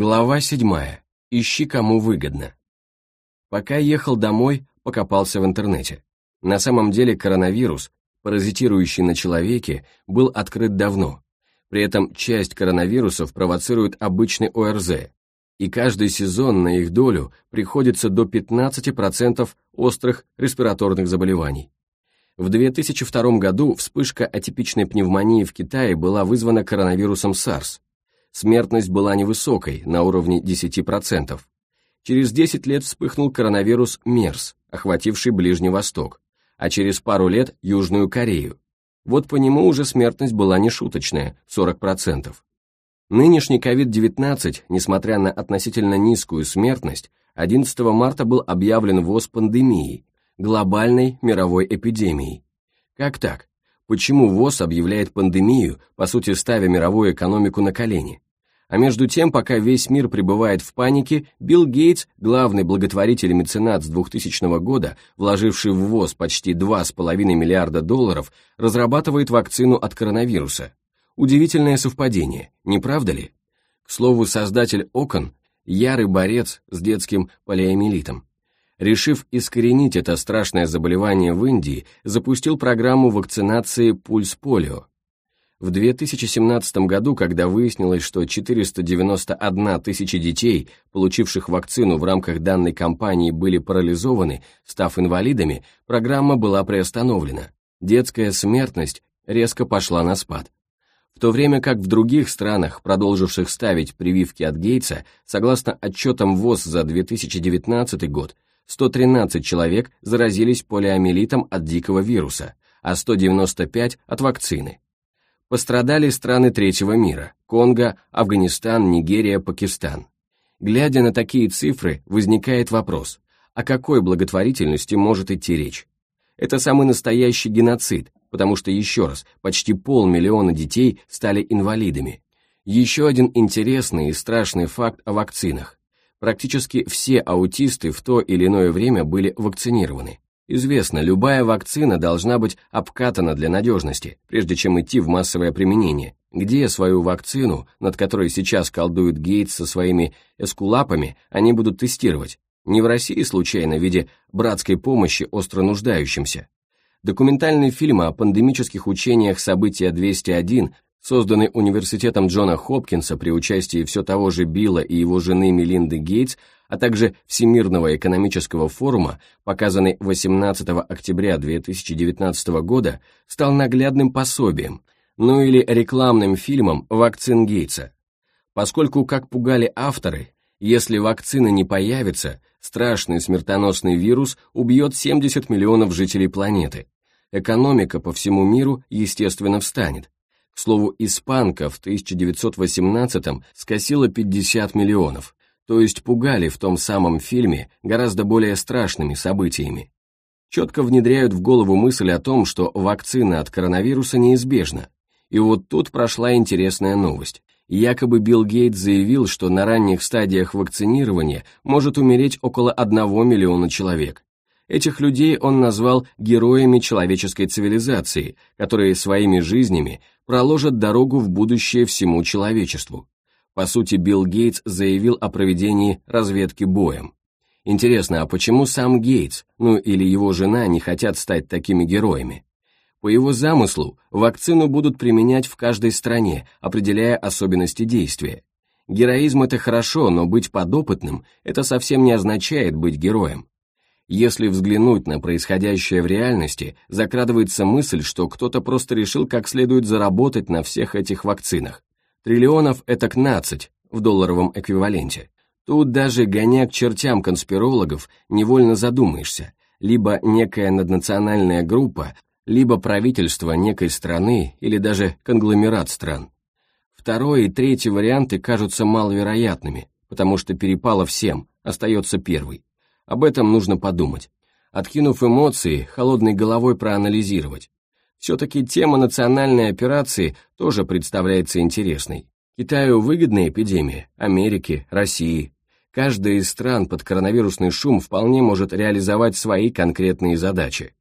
Глава 7. Ищи кому выгодно. Пока ехал домой, покопался в интернете. На самом деле коронавирус, паразитирующий на человеке, был открыт давно. При этом часть коронавирусов провоцирует обычный ОРЗ, и каждый сезон на их долю приходится до 15% острых респираторных заболеваний. В 2002 году вспышка атипичной пневмонии в Китае была вызвана коронавирусом SARS. Смертность была невысокой, на уровне 10%. Через 10 лет вспыхнул коронавирус МЕРС, охвативший Ближний Восток, а через пару лет Южную Корею. Вот по нему уже смертность была нешуточная, 40%. Нынешний COVID-19, несмотря на относительно низкую смертность, 11 марта был объявлен ВОЗ пандемией, глобальной мировой эпидемией. Как так? Почему ВОЗ объявляет пандемию, по сути ставя мировую экономику на колени? А между тем, пока весь мир пребывает в панике, Билл Гейтс, главный благотворитель и меценат с 2000 года, вложивший в ВОЗ почти 2,5 миллиарда долларов, разрабатывает вакцину от коронавируса. Удивительное совпадение, не правда ли? К слову, создатель окон – ярый борец с детским полиомиелитом. Решив искоренить это страшное заболевание в Индии, запустил программу вакцинации «Пульс полио». В 2017 году, когда выяснилось, что 491 тысяча детей, получивших вакцину в рамках данной кампании, были парализованы, став инвалидами, программа была приостановлена. Детская смертность резко пошла на спад в то время как в других странах, продолживших ставить прививки от Гейтса, согласно отчетам ВОЗ за 2019 год, 113 человек заразились полиомиелитом от дикого вируса, а 195 от вакцины. Пострадали страны третьего мира – Конго, Афганистан, Нигерия, Пакистан. Глядя на такие цифры, возникает вопрос, о какой благотворительности может идти речь? Это самый настоящий геноцид, потому что, еще раз, почти полмиллиона детей стали инвалидами. Еще один интересный и страшный факт о вакцинах. Практически все аутисты в то или иное время были вакцинированы. Известно, любая вакцина должна быть обкатана для надежности, прежде чем идти в массовое применение. Где свою вакцину, над которой сейчас колдует Гейтс со своими эскулапами, они будут тестировать? Не в России случайно в виде братской помощи остро нуждающимся, Документальный фильм о пандемических учениях «События 201», созданный университетом Джона Хопкинса при участии все того же Билла и его жены Мелинды Гейтс, а также Всемирного экономического форума, показанный 18 октября 2019 года, стал наглядным пособием, ну или рекламным фильмом вакцин Гейтса. Поскольку, как пугали авторы, если вакцина не появится, страшный смертоносный вирус убьет 70 миллионов жителей планеты. Экономика по всему миру, естественно, встанет. Слову, испанка в 1918-м скосила 50 миллионов, то есть пугали в том самом фильме гораздо более страшными событиями. Четко внедряют в голову мысль о том, что вакцина от коронавируса неизбежна. И вот тут прошла интересная новость. Якобы Билл Гейтс заявил, что на ранних стадиях вакцинирования может умереть около 1 миллиона человек. Этих людей он назвал героями человеческой цивилизации, которые своими жизнями проложат дорогу в будущее всему человечеству. По сути, Билл Гейтс заявил о проведении разведки боем. Интересно, а почему сам Гейтс, ну или его жена не хотят стать такими героями? По его замыслу, вакцину будут применять в каждой стране, определяя особенности действия. Героизм – это хорошо, но быть подопытным – это совсем не означает быть героем. Если взглянуть на происходящее в реальности, закрадывается мысль, что кто-то просто решил как следует заработать на всех этих вакцинах. Триллионов – это 15 в долларовом эквиваленте. Тут даже гоня к чертям конспирологов невольно задумаешься. Либо некая наднациональная группа либо правительство некой страны или даже конгломерат стран. Второй и третий варианты кажутся маловероятными, потому что перепало всем, остается первый. Об этом нужно подумать. Откинув эмоции, холодной головой проанализировать. Все-таки тема национальной операции тоже представляется интересной. Китаю выгодная эпидемия, Америке, России. Каждая из стран под коронавирусный шум вполне может реализовать свои конкретные задачи.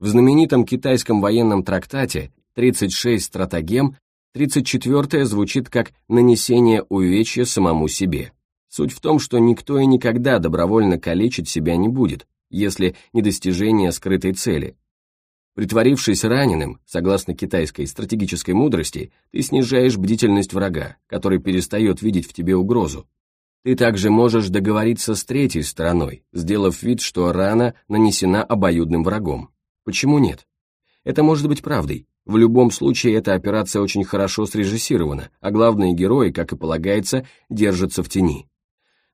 В знаменитом китайском военном трактате «36 стратагем» 34 звучит как нанесение увечья самому себе. Суть в том, что никто и никогда добровольно калечить себя не будет, если не достижение скрытой цели. Притворившись раненым, согласно китайской стратегической мудрости, ты снижаешь бдительность врага, который перестает видеть в тебе угрозу. Ты также можешь договориться с третьей стороной, сделав вид, что рана нанесена обоюдным врагом. Почему нет? Это может быть правдой. В любом случае, эта операция очень хорошо срежиссирована, а главные герои, как и полагается, держатся в тени.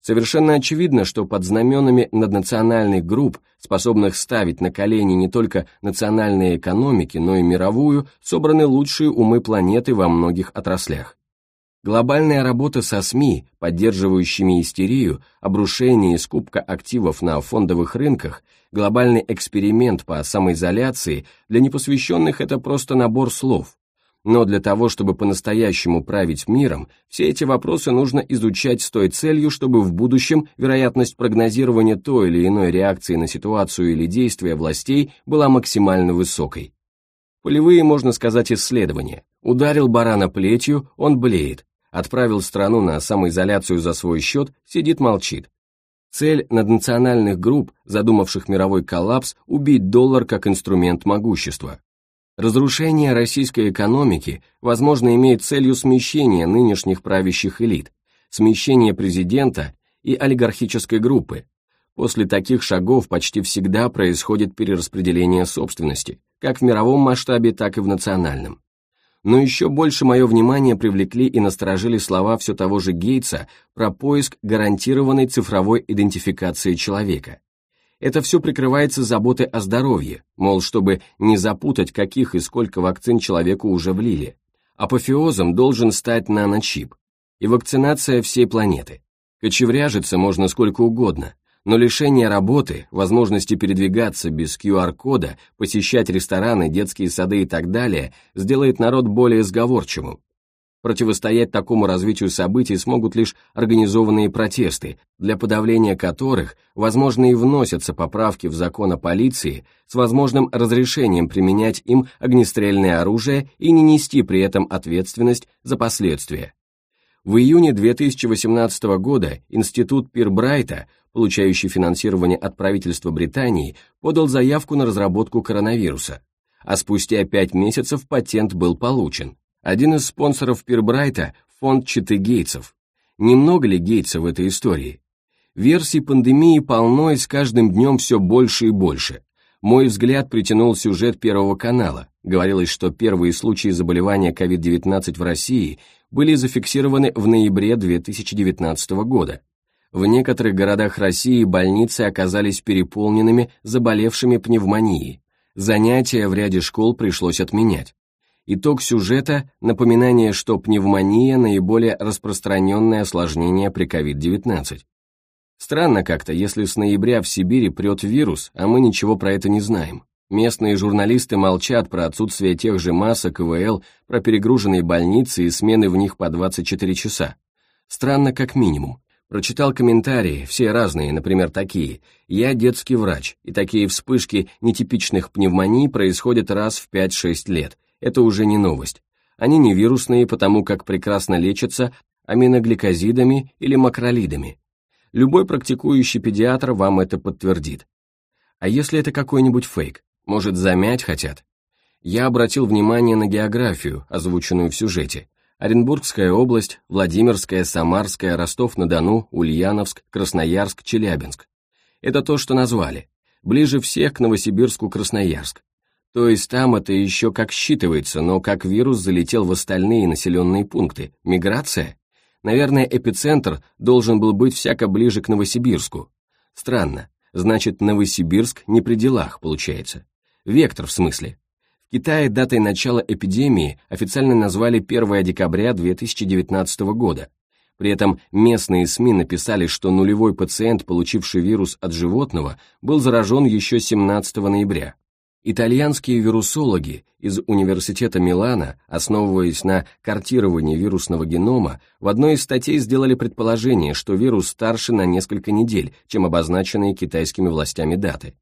Совершенно очевидно, что под знаменами наднациональных групп, способных ставить на колени не только национальные экономики, но и мировую, собраны лучшие умы планеты во многих отраслях. Глобальная работа со СМИ, поддерживающими истерию, обрушение и скупка активов на фондовых рынках, глобальный эксперимент по самоизоляции, для непосвященных это просто набор слов, но для того, чтобы по-настоящему править миром, все эти вопросы нужно изучать с той целью, чтобы в будущем вероятность прогнозирования той или иной реакции на ситуацию или действия властей была максимально высокой. Полевые, можно сказать, исследования. Ударил барана плетью, он блеет. Отправил страну на самоизоляцию за свой счет, сидит-молчит. Цель наднациональных групп, задумавших мировой коллапс, убить доллар как инструмент могущества. Разрушение российской экономики, возможно, имеет целью смещения нынешних правящих элит, смещение президента и олигархической группы. После таких шагов почти всегда происходит перераспределение собственности, как в мировом масштабе, так и в национальном. Но еще больше мое внимание привлекли и насторожили слова все того же Гейтса про поиск гарантированной цифровой идентификации человека. Это все прикрывается заботой о здоровье, мол, чтобы не запутать, каких и сколько вакцин человеку уже влили. Апофеозом должен стать наночип и вакцинация всей планеты. Кочевряжиться можно сколько угодно, но лишение работы, возможности передвигаться без QR-кода, посещать рестораны, детские сады и так далее, сделает народ более сговорчивым, Противостоять такому развитию событий смогут лишь организованные протесты, для подавления которых, возможно, и вносятся поправки в закон о полиции с возможным разрешением применять им огнестрельное оружие и не нести при этом ответственность за последствия. В июне 2018 года Институт Пирбрайта, получающий финансирование от правительства Британии, подал заявку на разработку коронавируса, а спустя пять месяцев патент был получен. Один из спонсоров Пирбрайта – фонд Читы Гейтсов. Немного ли Гейтса в этой истории? Версий пандемии полно и с каждым днем все больше и больше. Мой взгляд притянул сюжет Первого канала. Говорилось, что первые случаи заболевания COVID-19 в России были зафиксированы в ноябре 2019 года. В некоторых городах России больницы оказались переполненными заболевшими пневмонией. Занятия в ряде школ пришлось отменять. Итог сюжета – напоминание, что пневмония – наиболее распространенное осложнение при COVID-19. Странно как-то, если с ноября в Сибири прет вирус, а мы ничего про это не знаем. Местные журналисты молчат про отсутствие тех же масок ИВЛ, про перегруженные больницы и смены в них по 24 часа. Странно как минимум. Прочитал комментарии, все разные, например, такие. «Я детский врач, и такие вспышки нетипичных пневмоний происходят раз в 5-6 лет, это уже не новость. Они не вирусные, потому как прекрасно лечатся аминогликозидами или макролидами. Любой практикующий педиатр вам это подтвердит. А если это какой-нибудь фейк? Может, замять хотят? Я обратил внимание на географию, озвученную в сюжете. Оренбургская область, Владимирская, Самарская, Ростов-на-Дону, Ульяновск, Красноярск, Челябинск. Это то, что назвали. Ближе всех к Новосибирску Красноярск. То есть там это еще как считывается, но как вирус залетел в остальные населенные пункты? Миграция? Наверное, эпицентр должен был быть всяко ближе к Новосибирску. Странно. Значит, Новосибирск не при делах, получается. Вектор в смысле. В Китае датой начала эпидемии официально назвали 1 декабря 2019 года. При этом местные СМИ написали, что нулевой пациент, получивший вирус от животного, был заражен еще 17 ноября. Итальянские вирусологи из Университета Милана, основываясь на картировании вирусного генома, в одной из статей сделали предположение, что вирус старше на несколько недель, чем обозначенные китайскими властями даты.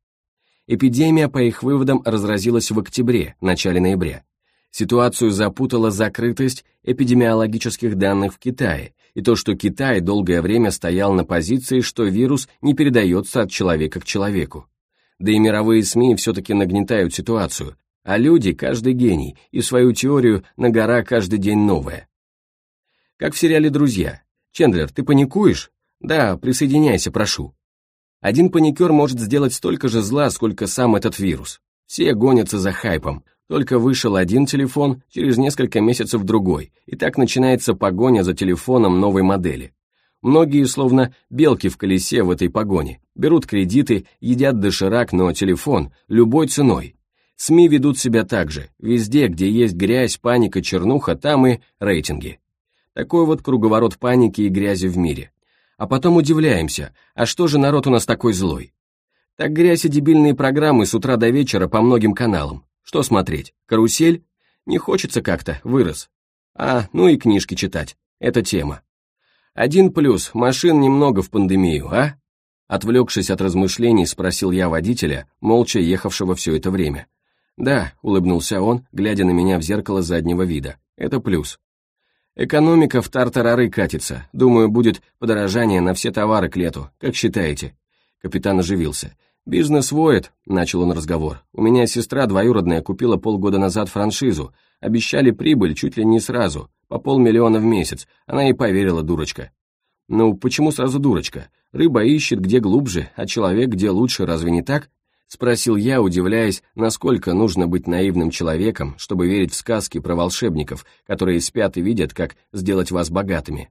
Эпидемия, по их выводам, разразилась в октябре, начале ноября. Ситуацию запутала закрытость эпидемиологических данных в Китае и то, что Китай долгое время стоял на позиции, что вирус не передается от человека к человеку. Да и мировые СМИ все-таки нагнетают ситуацию, а люди, каждый гений, и свою теорию на гора каждый день новая. Как в сериале «Друзья». «Чендлер, ты паникуешь?» «Да, присоединяйся, прошу». Один паникер может сделать столько же зла, сколько сам этот вирус. Все гонятся за хайпом. Только вышел один телефон, через несколько месяцев другой, и так начинается погоня за телефоном новой модели. Многие, словно белки в колесе в этой погоне, берут кредиты, едят доширак, но телефон, любой ценой. СМИ ведут себя так же, везде, где есть грязь, паника, чернуха, там и рейтинги. Такой вот круговорот паники и грязи в мире а потом удивляемся, а что же народ у нас такой злой? Так грязь и дебильные программы с утра до вечера по многим каналам. Что смотреть? Карусель? Не хочется как-то, вырос. А, ну и книжки читать. Это тема. Один плюс, машин немного в пандемию, а? Отвлекшись от размышлений, спросил я водителя, молча ехавшего все это время. «Да», — улыбнулся он, глядя на меня в зеркало заднего вида, — «это плюс. Экономика в тартарары катится. Думаю, будет подорожание на все товары к лету. Как считаете?» Капитан оживился. «Бизнес воет», — начал он разговор. «У меня сестра двоюродная купила полгода назад франшизу. Обещали прибыль чуть ли не сразу, по полмиллиона в месяц. Она и поверила, дурочка». «Ну, почему сразу дурочка? Рыба ищет где глубже, а человек где лучше, разве не так?» Спросил я, удивляясь, насколько нужно быть наивным человеком, чтобы верить в сказки про волшебников, которые спят и видят, как сделать вас богатыми.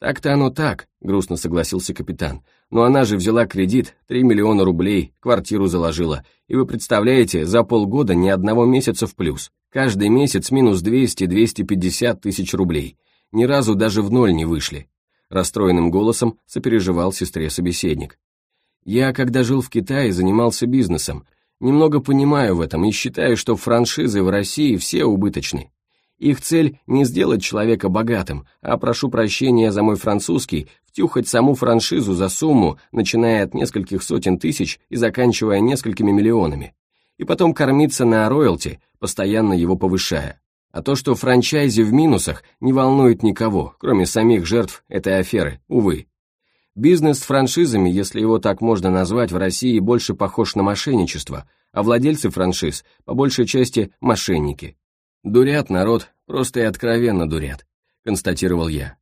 «Так-то оно так», — грустно согласился капитан. «Но она же взяла кредит, 3 миллиона рублей, квартиру заложила. И вы представляете, за полгода ни одного месяца в плюс. Каждый месяц минус 200-250 тысяч рублей. Ни разу даже в ноль не вышли». Расстроенным голосом сопереживал сестре собеседник. Я, когда жил в Китае, занимался бизнесом. Немного понимаю в этом и считаю, что франшизы в России все убыточны. Их цель не сделать человека богатым, а, прошу прощения за мой французский, втюхать саму франшизу за сумму, начиная от нескольких сотен тысяч и заканчивая несколькими миллионами. И потом кормиться на роялти, постоянно его повышая. А то, что франчайзи в минусах, не волнует никого, кроме самих жертв этой аферы, увы. Бизнес с франшизами, если его так можно назвать, в России больше похож на мошенничество, а владельцы франшиз, по большей части, мошенники. Дурят народ, просто и откровенно дурят, констатировал я.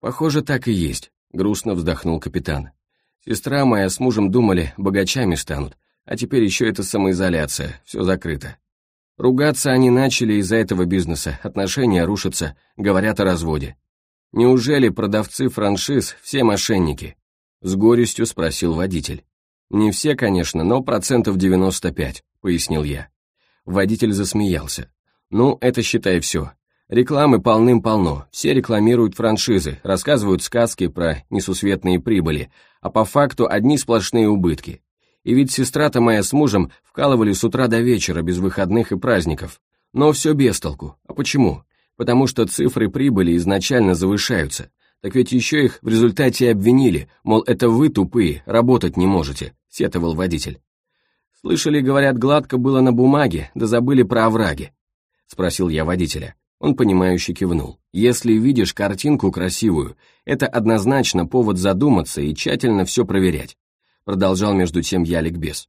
Похоже, так и есть, грустно вздохнул капитан. Сестра моя с мужем думали, богачами станут, а теперь еще эта самоизоляция, все закрыто. Ругаться они начали из-за этого бизнеса, отношения рушатся, говорят о разводе. «Неужели продавцы франшиз все мошенники?» С горестью спросил водитель. «Не все, конечно, но процентов 95», — пояснил я. Водитель засмеялся. «Ну, это считай все. Рекламы полным-полно, все рекламируют франшизы, рассказывают сказки про несусветные прибыли, а по факту одни сплошные убытки. И ведь сестра-то моя с мужем вкалывали с утра до вечера, без выходных и праздников. Но все без толку. А почему? потому что цифры прибыли изначально завышаются, так ведь еще их в результате обвинили, мол, это вы тупые, работать не можете», — сетовал водитель. «Слышали, говорят, гладко было на бумаге, да забыли про овраги», — спросил я водителя. Он, понимающе кивнул. «Если видишь картинку красивую, это однозначно повод задуматься и тщательно все проверять», — продолжал между тем я ликбез.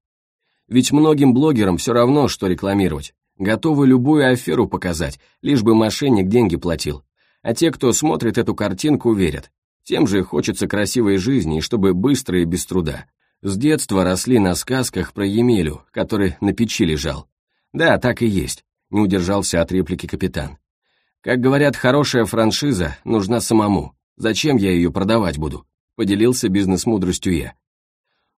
«Ведь многим блогерам все равно, что рекламировать. Готовы любую аферу показать, лишь бы мошенник деньги платил. А те, кто смотрит эту картинку, верят. Тем же хочется красивой жизни, чтобы быстро и без труда. С детства росли на сказках про Емелю, который на печи лежал. Да, так и есть, не удержался от реплики капитан. Как говорят, хорошая франшиза нужна самому. Зачем я ее продавать буду? Поделился бизнес-мудростью я.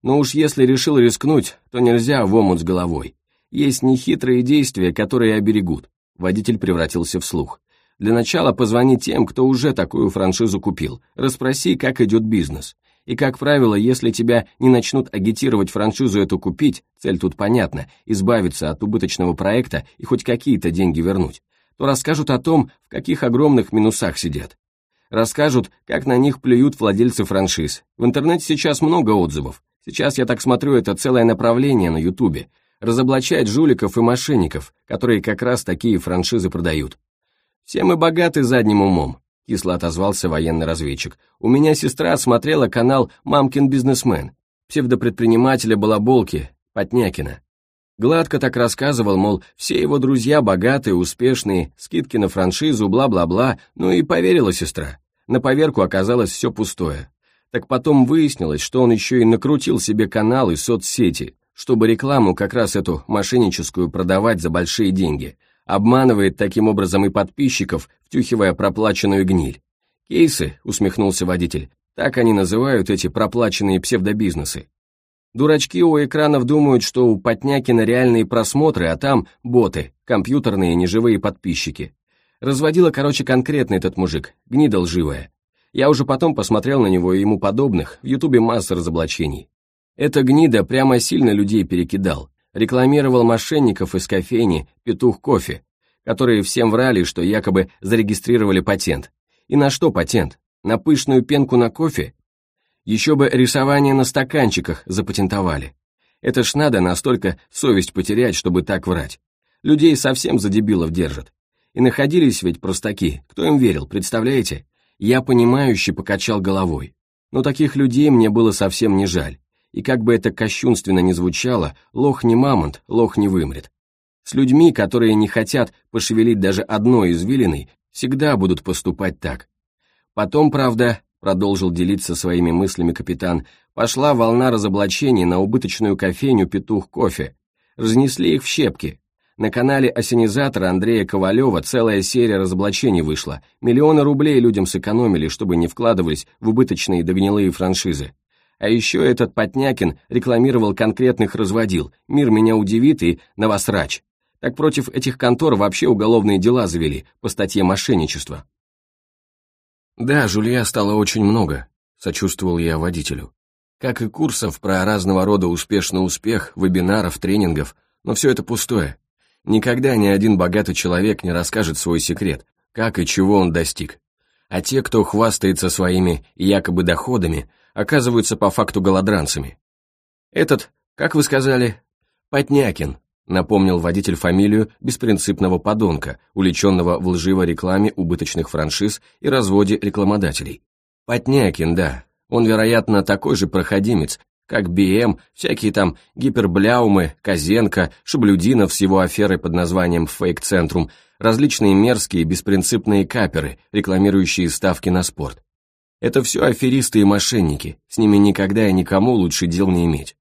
Но уж если решил рискнуть, то нельзя в омут с головой. Есть нехитрые действия, которые оберегут. Водитель превратился в слух. Для начала позвони тем, кто уже такую франшизу купил. Расспроси, как идет бизнес. И, как правило, если тебя не начнут агитировать франшизу эту купить, цель тут понятна, избавиться от убыточного проекта и хоть какие-то деньги вернуть, то расскажут о том, в каких огромных минусах сидят. Расскажут, как на них плюют владельцы франшиз. В интернете сейчас много отзывов. Сейчас, я так смотрю, это целое направление на Ютубе. разоблачать жуликов и мошенников, которые как раз такие франшизы продают. Все мы богаты задним умом, кисло отозвался военный разведчик. У меня сестра смотрела канал «Мамкин бизнесмен», псевдопредпринимателя Балаболки, Потнякина. Гладко так рассказывал, мол, все его друзья богатые, успешные, скидки на франшизу, бла-бла-бла, ну и поверила сестра. На поверку оказалось все пустое. Так потом выяснилось, что он еще и накрутил себе канал и соцсети, чтобы рекламу как раз эту мошенническую продавать за большие деньги, обманывает таким образом и подписчиков, втюхивая проплаченную гниль. «Кейсы», — усмехнулся водитель, — так они называют эти проплаченные псевдобизнесы. Дурачки у экранов думают, что у Потнякина реальные просмотры, а там боты, компьютерные неживые подписчики. Разводила, короче, конкретно этот мужик, гнида лживая. Я уже потом посмотрел на него и ему подобных, в ютубе масса разоблачений. Эта гнида прямо сильно людей перекидал, рекламировал мошенников из кофейни «Петух кофе», которые всем врали, что якобы зарегистрировали патент. И на что патент? На пышную пенку на кофе еще бы рисование на стаканчиках запатентовали. Это ж надо настолько совесть потерять, чтобы так врать. Людей совсем за дебилов держат. И находились ведь простаки, кто им верил, представляете? Я понимающе покачал головой. Но таких людей мне было совсем не жаль. И как бы это кощунственно ни звучало, лох не мамонт, лох не вымрет. С людьми, которые не хотят пошевелить даже одной извилиной, всегда будут поступать так. Потом, правда, продолжил делиться своими мыслями капитан, пошла волна разоблачений на убыточную кофейню «Петух кофе». Разнесли их в щепки. На канале осенизатора Андрея Ковалева целая серия разоблачений вышла. Миллионы рублей людям сэкономили, чтобы не вкладывались в убыточные догнилые франшизы. А еще этот Потнякин рекламировал конкретных разводил «Мир меня удивит» и «Новосрач». Так против этих контор вообще уголовные дела завели по статье мошенничества. Да, жулья стало очень много, сочувствовал я водителю. Как и курсов про разного рода успешный успех, вебинаров, тренингов, но все это пустое. Никогда ни один богатый человек не расскажет свой секрет, как и чего он достиг. А те, кто хвастается своими якобы доходами, оказываются по факту голодранцами. Этот, как вы сказали, Потнякин, напомнил водитель фамилию беспринципного подонка, увлеченного в лживой рекламе убыточных франшиз и разводе рекламодателей. Потнякин, да, он, вероятно, такой же проходимец, как БМ, всякие там гипербляумы, Козенко, Шаблюдинов с его аферой под названием «Фейк-центрум», различные мерзкие беспринципные каперы, рекламирующие ставки на спорт. Это все аферисты и мошенники, с ними никогда и никому лучше дел не иметь.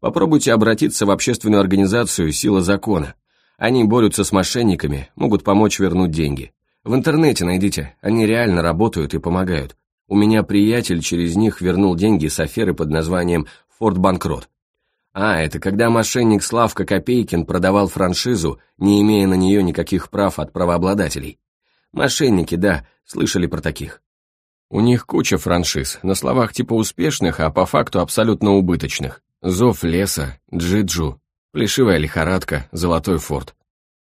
Попробуйте обратиться в общественную организацию «Сила закона». Они борются с мошенниками, могут помочь вернуть деньги. В интернете найдите, они реально работают и помогают. У меня приятель через них вернул деньги с аферы под названием «Форд Банкрот». А, это когда мошенник Славка Копейкин продавал франшизу, не имея на нее никаких прав от правообладателей. Мошенники, да, слышали про таких. У них куча франшиз, на словах типа успешных, а по факту абсолютно убыточных. Зов леса, джиджу, плешивая лихорадка, золотой форт.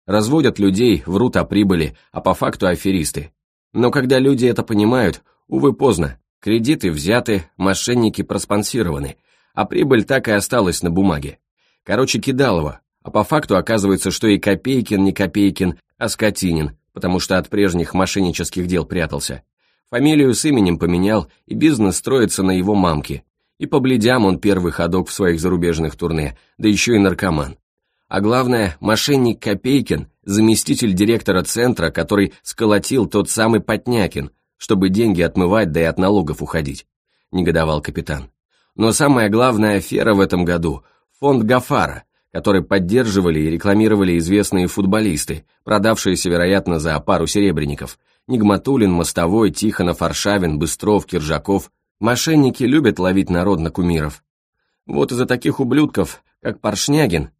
Разводят людей, врут о прибыли, а по факту аферисты. Но когда люди это понимают, увы, поздно. Кредиты взяты, мошенники проспонсированы, а прибыль так и осталась на бумаге. Короче, кидалово, а по факту оказывается, что и Копейкин не Копейкин, а Скотинин, потому что от прежних мошеннических дел прятался. Фамилию с именем поменял, и бизнес строится на его мамке, и по бледям он первый ходок в своих зарубежных турне, да еще и наркоман. А главное, мошенник Копейкин, заместитель директора центра, который сколотил тот самый Потнякин, чтобы деньги отмывать, да и от налогов уходить, негодовал капитан. Но самая главная афера в этом году – фонд Гафара, который поддерживали и рекламировали известные футболисты, продавшиеся, вероятно, за пару серебряников – Нигматулин, Мостовой, Тихонов, Аршавин, Быстров, Киржаков – Мошенники любят ловить народ на кумиров. Вот из-за таких ублюдков, как Паршнягин,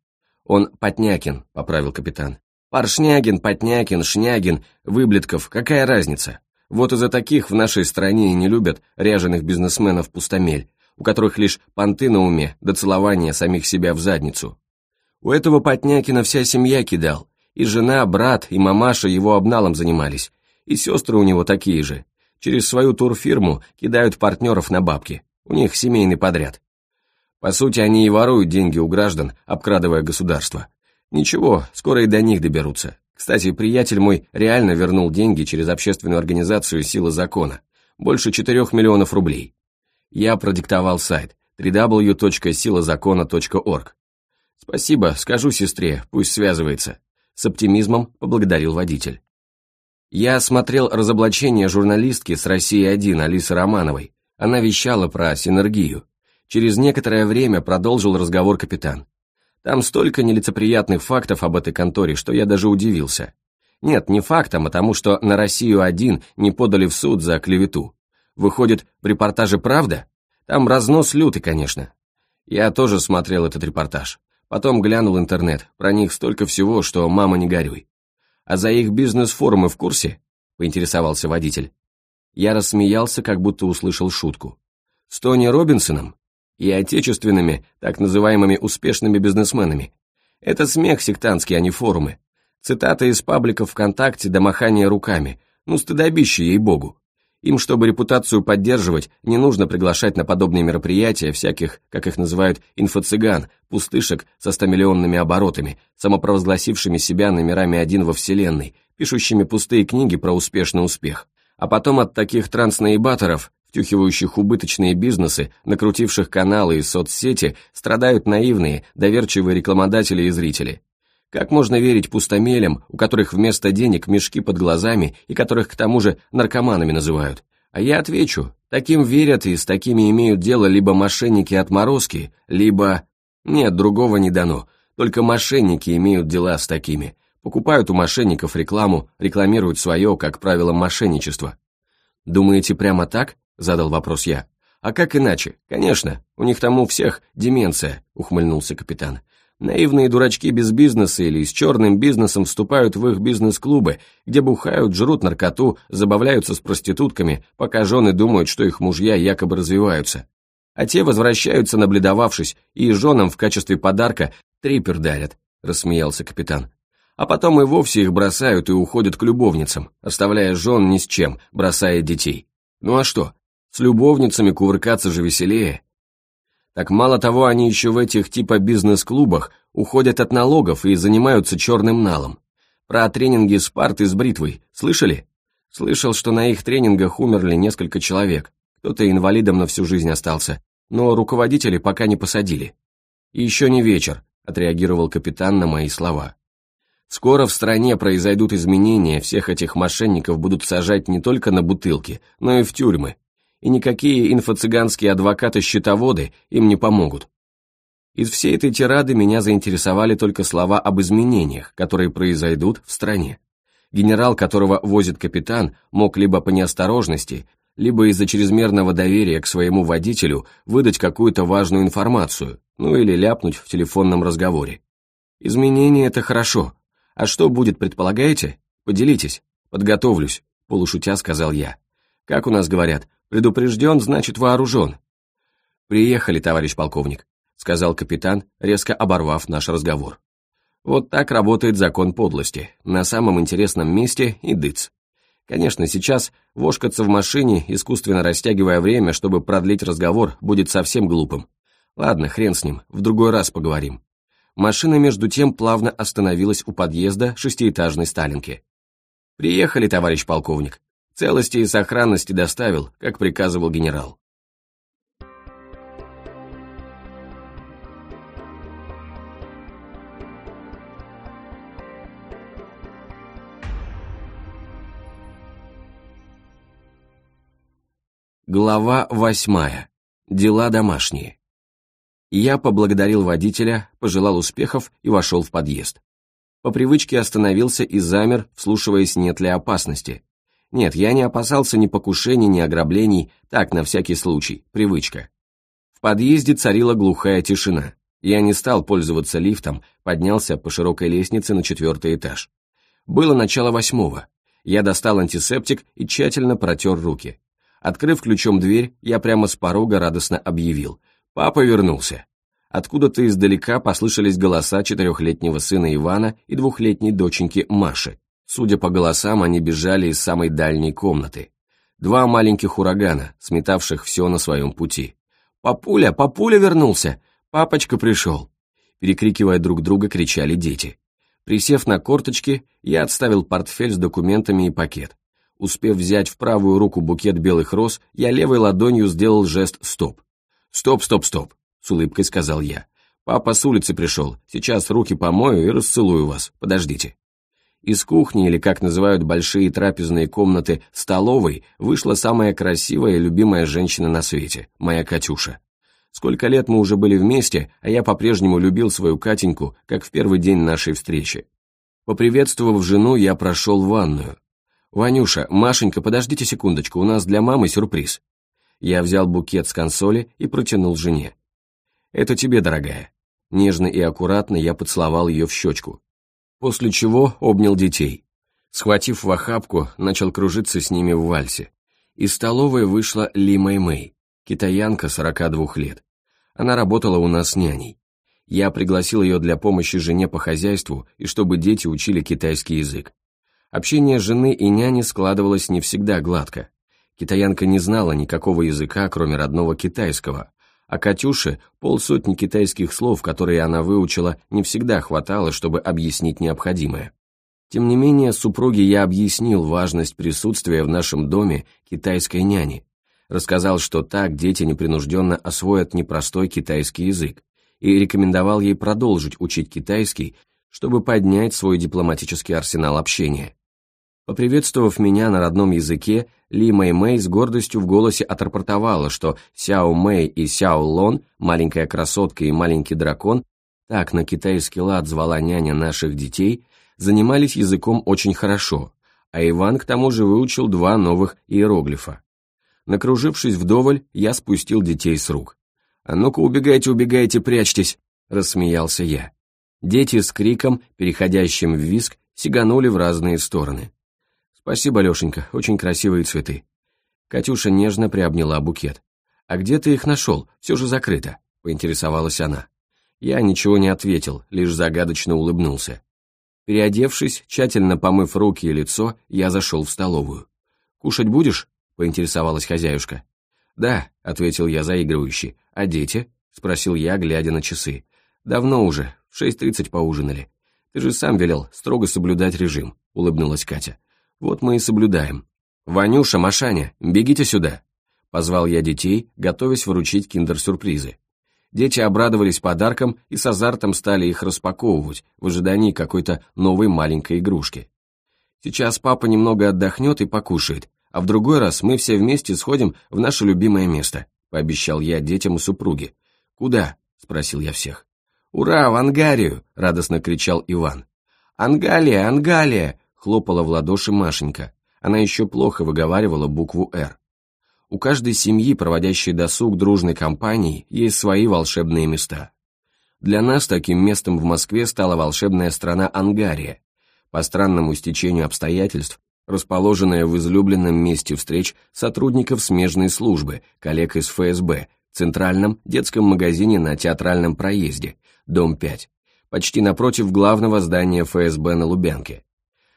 он Потнякин, поправил капитан. Паршнягин, Потнякин, Шнягин, Выблетков, какая разница? Вот из-за таких в нашей стране и не любят ряженых бизнесменов-пустомель, у которых лишь понты на уме до целования самих себя в задницу. У этого Потнякина вся семья кидал, и жена, брат, и мамаша его обналом занимались, и сестры у него такие же, Через свою турфирму кидают партнеров на бабки. У них семейный подряд. По сути, они и воруют деньги у граждан, обкрадывая государство. Ничего, скоро и до них доберутся. Кстати, приятель мой реально вернул деньги через общественную организацию «Сила закона». Больше 4 миллионов рублей. Я продиктовал сайт www.силазакона.org. Спасибо, скажу сестре, пусть связывается. С оптимизмом поблагодарил водитель. Я смотрел разоблачение журналистки с «России-1» Алисы Романовой. Она вещала про синергию. Через некоторое время продолжил разговор капитан. Там столько нелицеприятных фактов об этой конторе, что я даже удивился. Нет, не фактом, а тому, что на Россию-1 не подали в суд за клевету. Выходит, в репортаже правда? Там разнос лютый, конечно. Я тоже смотрел этот репортаж. Потом глянул интернет, про них столько всего, что мама не горюй. А за их бизнес-форумы в курсе? Поинтересовался водитель. Я рассмеялся, как будто услышал шутку. С Тони Робинсоном? и отечественными, так называемыми успешными бизнесменами. Это смех сектантский, а не форумы. Цитаты из пабликов ВКонтакте до махания руками. Ну, стыдобище, ей-богу. Им, чтобы репутацию поддерживать, не нужно приглашать на подобные мероприятия всяких, как их называют, инфо-цыган, пустышек со стамиллионными оборотами, самопровозгласившими себя номерами один во вселенной, пишущими пустые книги про успешный успех. А потом от таких транснаибаторов втюхивающих убыточные бизнесы, накрутивших каналы и соцсети, страдают наивные, доверчивые рекламодатели и зрители. Как можно верить пустомелям, у которых вместо денег мешки под глазами и которых к тому же наркоманами называют? А я отвечу, таким верят и с такими имеют дело либо мошенники-отморозки, либо... Нет, другого не дано, только мошенники имеют дела с такими. Покупают у мошенников рекламу, рекламируют свое, как правило, мошенничество. Думаете, прямо так? задал вопрос я. «А как иначе? Конечно, у них там у всех деменция», — ухмыльнулся капитан. «Наивные дурачки без бизнеса или с черным бизнесом вступают в их бизнес-клубы, где бухают, жрут наркоту, забавляются с проститутками, пока жены думают, что их мужья якобы развиваются. А те возвращаются, набледовавшись, и женам в качестве подарка трипер дарят», — рассмеялся капитан. «А потом и вовсе их бросают и уходят к любовницам, оставляя жен ни с чем, бросая детей. Ну а что, с любовницами кувыркаться же веселее. Так мало того, они еще в этих типа бизнес-клубах уходят от налогов и занимаются черным налом. Про тренинги Спарты с бритвой слышали? Слышал, что на их тренингах умерли несколько человек. Кто-то инвалидом на всю жизнь остался, но руководители пока не посадили. И еще не вечер, отреагировал капитан на мои слова. Скоро в стране произойдут изменения, всех этих мошенников будут сажать не только на бутылки, но и в тюрьмы и никакие инфо-цыганские адвокаты-счетоводы им не помогут. Из всей этой тирады меня заинтересовали только слова об изменениях, которые произойдут в стране. Генерал, которого возит капитан, мог либо по неосторожности, либо из-за чрезмерного доверия к своему водителю выдать какую-то важную информацию, ну или ляпнуть в телефонном разговоре. Изменения — это хорошо. А что будет, предполагаете? Поделитесь. Подготовлюсь, полушутя сказал я. Как у нас говорят, Предупрежден, значит вооружен. «Приехали, товарищ полковник», — сказал капитан, резко оборвав наш разговор. Вот так работает закон подлости, на самом интересном месте и дыц. Конечно, сейчас вошкаться в машине, искусственно растягивая время, чтобы продлить разговор, будет совсем глупым. Ладно, хрен с ним, в другой раз поговорим. Машина между тем плавно остановилась у подъезда шестиэтажной Сталинки. «Приехали, товарищ полковник», Целости и сохранности доставил, как приказывал генерал. Глава восьмая. Дела домашние. Я поблагодарил водителя, пожелал успехов и вошел в подъезд. По привычке остановился и замер, вслушиваясь, нет ли опасности. Нет, я не опасался ни покушений, ни ограблений, так, на всякий случай, привычка. В подъезде царила глухая тишина. Я не стал пользоваться лифтом, поднялся по широкой лестнице на четвертый этаж. Было начало восьмого. Я достал антисептик и тщательно протер руки. Открыв ключом дверь, я прямо с порога радостно объявил. Папа вернулся. Откуда-то издалека послышались голоса четырехлетнего сына Ивана и двухлетней доченьки Маши. Судя по голосам, они бежали из самой дальней комнаты. Два маленьких урагана, сметавших все на своем пути. «Папуля, папуля вернулся!» «Папочка пришел!» Перекрикивая друг друга, кричали дети. Присев на корточки, я отставил портфель с документами и пакет. Успев взять в правую руку букет белых роз, я левой ладонью сделал жест «стоп». «Стоп, стоп, стоп», — с улыбкой сказал я. «Папа с улицы пришел, сейчас руки помою и расцелую вас, подождите». Из кухни, или как называют большие трапезные комнаты, столовой, вышла самая красивая и любимая женщина на свете, моя Катюша. Сколько лет мы уже были вместе, а я по-прежнему любил свою Катеньку, как в первый день нашей встречи. Поприветствовав жену, я прошел в ванную. «Ванюша, Машенька, подождите секундочку, у нас для мамы сюрприз». Я взял букет с консоли и протянул жене. «Это тебе, дорогая». Нежно и аккуратно я поцеловал ее в щечку. После чего обнял детей. Схватив в охапку, начал кружиться с ними в вальсе. Из столовой вышла Ли Мэй Мэй китаянка 42 лет. Она работала у нас няней. Я пригласил ее для помощи жене по хозяйству и чтобы дети учили китайский язык. Общение жены и няни складывалось не всегда гладко. Китаянка не знала никакого языка, кроме родного китайского, а Катюше полсотни китайских слов, которые она выучила, не всегда хватало, чтобы объяснить необходимое. Тем не менее, супруге я объяснил важность присутствия в нашем доме китайской няни, рассказал, что так дети непринужденно освоят непростой китайский язык, и рекомендовал ей продолжить учить китайский, чтобы поднять свой дипломатический арсенал общения. Поприветствовав меня на родном языке, Ли Мэй Мэй с гордостью в голосе отрапортовала, что Сяо Мэй и Сяо Лон, маленькая красотка и маленький дракон, так на китайский лад звала няня наших детей, занимались языком очень хорошо, а Иван к тому же выучил два новых иероглифа. Накружившись вдоволь, я спустил детей с рук. «А ну-ка, убегайте, убегайте, прячьтесь!» — рассмеялся я. Дети с криком, переходящим в виск, сиганули в разные стороны. «Спасибо, Лешенька, очень красивые цветы». Катюша нежно приобняла букет. «А где ты их нашел? Все же закрыто», — поинтересовалась она. Я ничего не ответил, лишь загадочно улыбнулся. Переодевшись, тщательно помыв руки и лицо, я зашел в столовую. «Кушать будешь?» — поинтересовалась хозяюшка. «Да», — ответил я заигрывающий. «А дети?» — спросил я, глядя на часы. «Давно уже, в шесть тридцать поужинали. Ты же сам велел строго соблюдать режим», — улыбнулась Катя. «Вот мы и соблюдаем». «Ванюша, Машаня, бегите сюда!» Позвал я детей, готовясь вручить киндер-сюрпризы. Дети обрадовались подарком и с азартом стали их распаковывать в ожидании какой-то новой маленькой игрушки. Сейчас папа немного отдохнет и покушает, а в другой раз мы все вместе сходим в наше любимое место», — пообещал я детям и супруге. «Куда?» — спросил я всех. «Ура, в Ангарию!» — радостно кричал Иван. «Ангалия, Ангалия!» — хлопала в ладоши Машенька. Она еще плохо выговаривала букву «Р». У каждой семьи, проводящей досуг дружной компанией, есть свои волшебные места. Для нас таким местом в Москве стала волшебная страна Ангария. По странному стечению обстоятельств, расположенная в излюбленном месте встреч сотрудников смежной службы, коллег из ФСБ, центральном детском магазине на Театральном проезде, дом 5, почти напротив главного здания ФСБ на Лубянке.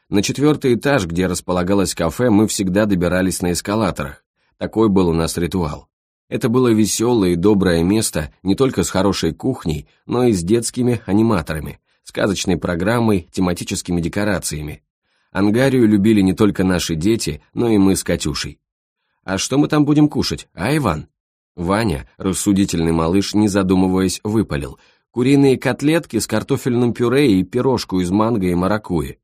На четвертый этаж, где располагалось кафе, мы всегда добирались на эскалаторах. Такой был у нас ритуал. Это было веселое и доброе место не только с хорошей кухней, но и с детскими аниматорами, сказочной программой, тематическими декорациями, Ангарию любили не только наши дети, но и мы с Катюшей. «А что мы там будем кушать, а, Иван?» Ваня, рассудительный малыш, не задумываясь, выпалил. «Куриные котлетки с картофельным пюре и пирожку из манго и маракуйи».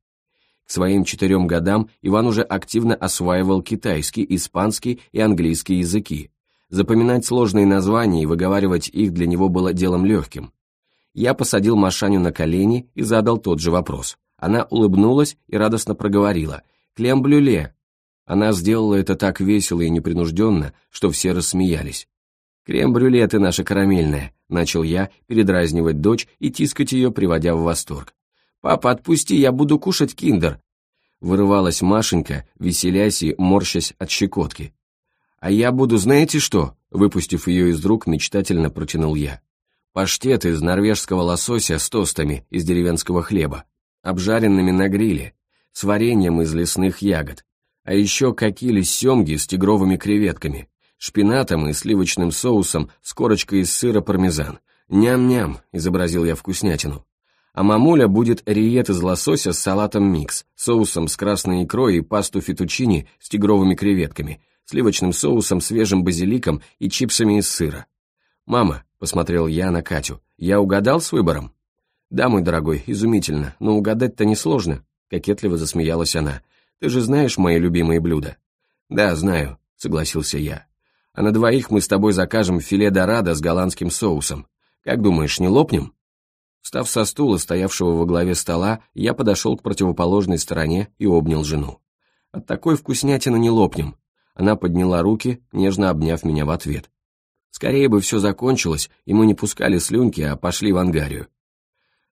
К своим четырем годам Иван уже активно осваивал китайский, испанский и английский языки. Запоминать сложные названия и выговаривать их для него было делом легким. Я посадил Машаню на колени и задал тот же вопрос. Она улыбнулась и радостно проговорила «Клем-блюле». Она сделала это так весело и непринужденно, что все рассмеялись. «Крем-брюле ты наша карамельная», — начал я передразнивать дочь и тискать ее, приводя в восторг. «Папа, отпусти, я буду кушать киндер», — вырывалась Машенька, веселясь и морщась от щекотки. «А я буду, знаете что?» — выпустив ее из рук, мечтательно протянул я. «Паштет из норвежского лосося с тостами из деревенского хлеба обжаренными на гриле, с вареньем из лесных ягод, а еще какие-ли семги с тигровыми креветками, шпинатом и сливочным соусом с корочкой из сыра пармезан. «Ням-ням», — изобразил я вкуснятину. А мамуля будет риет из лосося с салатом микс, соусом с красной икрой и пасту фетучини с тигровыми креветками, сливочным соусом, свежим базиликом и чипсами из сыра. «Мама», — посмотрел я на Катю, — «я угадал с выбором?» «Да, мой дорогой, изумительно, но угадать-то несложно», — кокетливо засмеялась она. «Ты же знаешь мои любимые блюда?» «Да, знаю», — согласился я. «А на двоих мы с тобой закажем филе дорадо с голландским соусом. Как думаешь, не лопнем?» Встав со стула, стоявшего во главе стола, я подошел к противоположной стороне и обнял жену. «От такой вкуснятины не лопнем». Она подняла руки, нежно обняв меня в ответ. Скорее бы все закончилось, и мы не пускали слюнки, а пошли в ангарию.